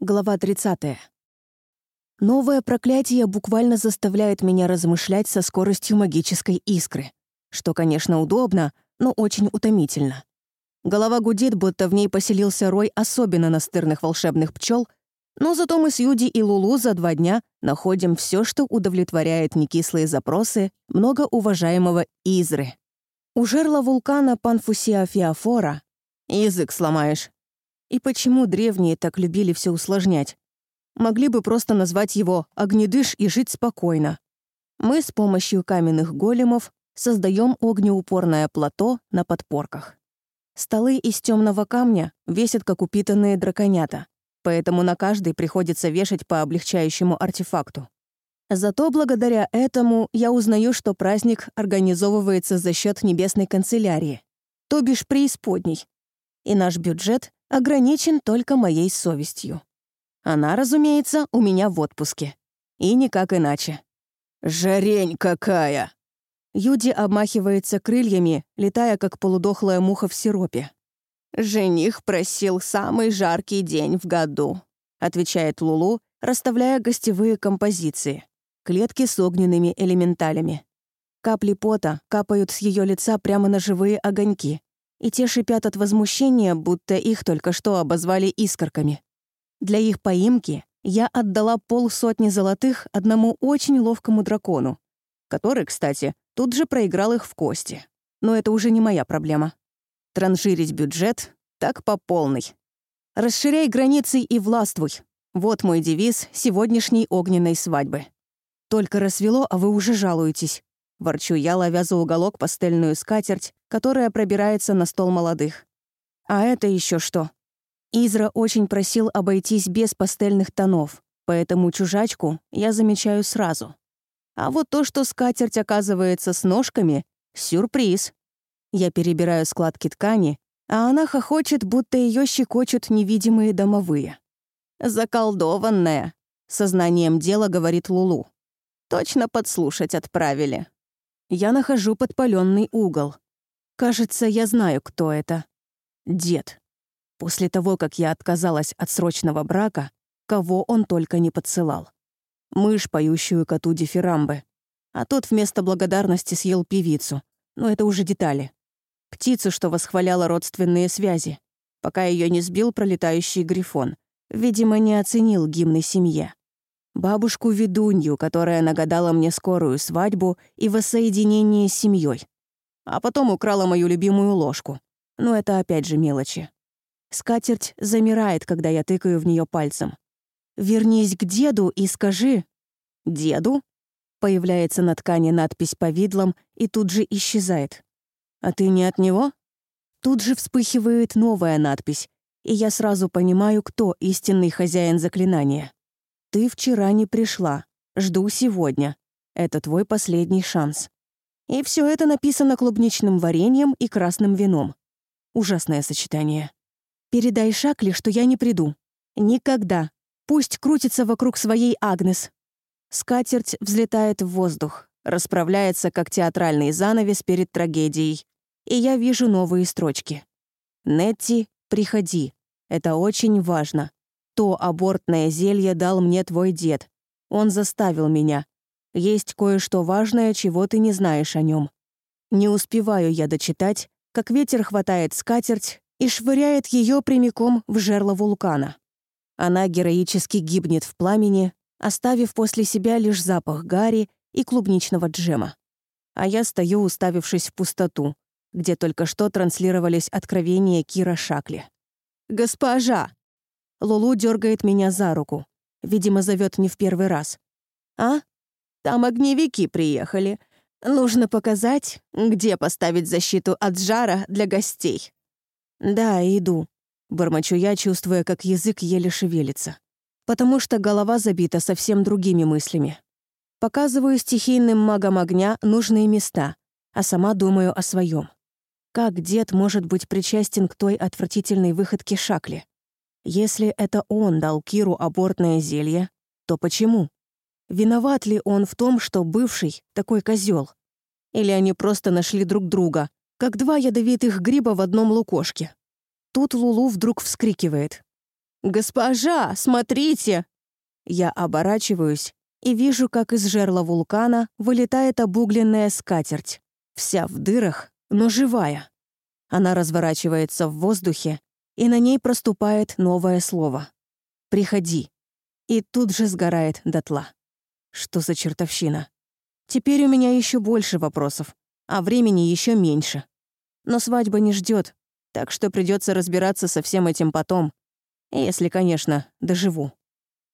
Глава 30. Новое проклятие буквально заставляет меня размышлять со скоростью магической искры, что, конечно, удобно, но очень утомительно. Голова гудит, будто в ней поселился рой особенно настырных волшебных пчел, но зато мы с Юди и Лулу за два дня находим все, что удовлетворяет некислые запросы многоуважаемого Изры. У жерла вулкана Панфусия Феофора язык сломаешь. И почему древние так любили все усложнять? Могли бы просто назвать его «огнедыш» и жить спокойно. Мы с помощью каменных големов создаем огнеупорное плато на подпорках. Столы из темного камня весят, как упитанные драконята, поэтому на каждый приходится вешать по облегчающему артефакту. Зато благодаря этому я узнаю, что праздник организовывается за счет небесной канцелярии, то бишь преисподней. И наш бюджет ограничен только моей совестью. Она, разумеется, у меня в отпуске. И никак иначе. «Жарень какая!» Юди обмахивается крыльями, летая, как полудохлая муха в сиропе. «Жених просил самый жаркий день в году», — отвечает Лулу, расставляя гостевые композиции. Клетки с огненными элементалями. Капли пота капают с ее лица прямо на живые огоньки и те шипят от возмущения, будто их только что обозвали искорками. Для их поимки я отдала полсотни золотых одному очень ловкому дракону, который, кстати, тут же проиграл их в кости. Но это уже не моя проблема. Транжирить бюджет так по полной. Расширяй границы и властвуй. Вот мой девиз сегодняшней огненной свадьбы. Только рассвело, а вы уже жалуетесь. Ворчу я, ловя за уголок пастельную скатерть, которая пробирается на стол молодых. А это еще что? Изра очень просил обойтись без пастельных тонов, поэтому чужачку я замечаю сразу. А вот то, что скатерть оказывается с ножками — сюрприз. Я перебираю складки ткани, а она хохочет, будто ее щекочут невидимые домовые. «Заколдованная», — сознанием дела говорит Лулу. «Точно подслушать отправили». Я нахожу подпаленный угол. Кажется, я знаю, кто это. Дед. После того, как я отказалась от срочного брака, кого он только не подсылал. Мышь, поющую коту дифирамбы. А тот вместо благодарности съел певицу. Но это уже детали. Птицу, что восхваляла родственные связи, пока ее не сбил пролетающий грифон. Видимо, не оценил гимны семье бабушку-ведунью, которая нагадала мне скорую свадьбу и воссоединение с семьей. А потом украла мою любимую ложку. Но это опять же мелочи. Скатерть замирает, когда я тыкаю в нее пальцем. «Вернись к деду и скажи...» «Деду?» Появляется на ткани надпись повидлом и тут же исчезает. «А ты не от него?» Тут же вспыхивает новая надпись, и я сразу понимаю, кто истинный хозяин заклинания. Ты вчера не пришла. Жду сегодня. Это твой последний шанс. И все это написано клубничным вареньем и красным вином. Ужасное сочетание. Передай Шакли, что я не приду. Никогда. Пусть крутится вокруг своей Агнес. Скатерть взлетает в воздух, расправляется, как театральный занавес перед трагедией. И я вижу новые строчки. «Нетти, приходи. Это очень важно. То абортное зелье дал мне твой дед. Он заставил меня. Есть кое-что важное, чего ты не знаешь о нем. Не успеваю я дочитать, как ветер хватает скатерть и швыряет ее прямиком в жерло вулкана. Она героически гибнет в пламени, оставив после себя лишь запах гари и клубничного джема. А я стою, уставившись в пустоту, где только что транслировались откровения Кира Шакли. «Госпожа!» Лулу дергает меня за руку. Видимо, зовет не в первый раз. «А? Там огневики приехали. Нужно показать, где поставить защиту от жара для гостей». «Да, иду», — бормочу я, чувствуя, как язык еле шевелится. Потому что голова забита совсем другими мыслями. Показываю стихийным магам огня нужные места, а сама думаю о своем. Как дед может быть причастен к той отвратительной выходке Шакли? Если это он дал Киру абортное зелье, то почему? Виноват ли он в том, что бывший такой козел? Или они просто нашли друг друга, как два ядовитых гриба в одном лукошке? Тут Лулу вдруг вскрикивает. «Госпожа, смотрите!» Я оборачиваюсь и вижу, как из жерла вулкана вылетает обугленная скатерть. Вся в дырах, но живая. Она разворачивается в воздухе, и на ней проступает новое слово. «Приходи». И тут же сгорает дотла. Что за чертовщина? Теперь у меня еще больше вопросов, а времени еще меньше. Но свадьба не ждет, так что придется разбираться со всем этим потом, если, конечно, доживу.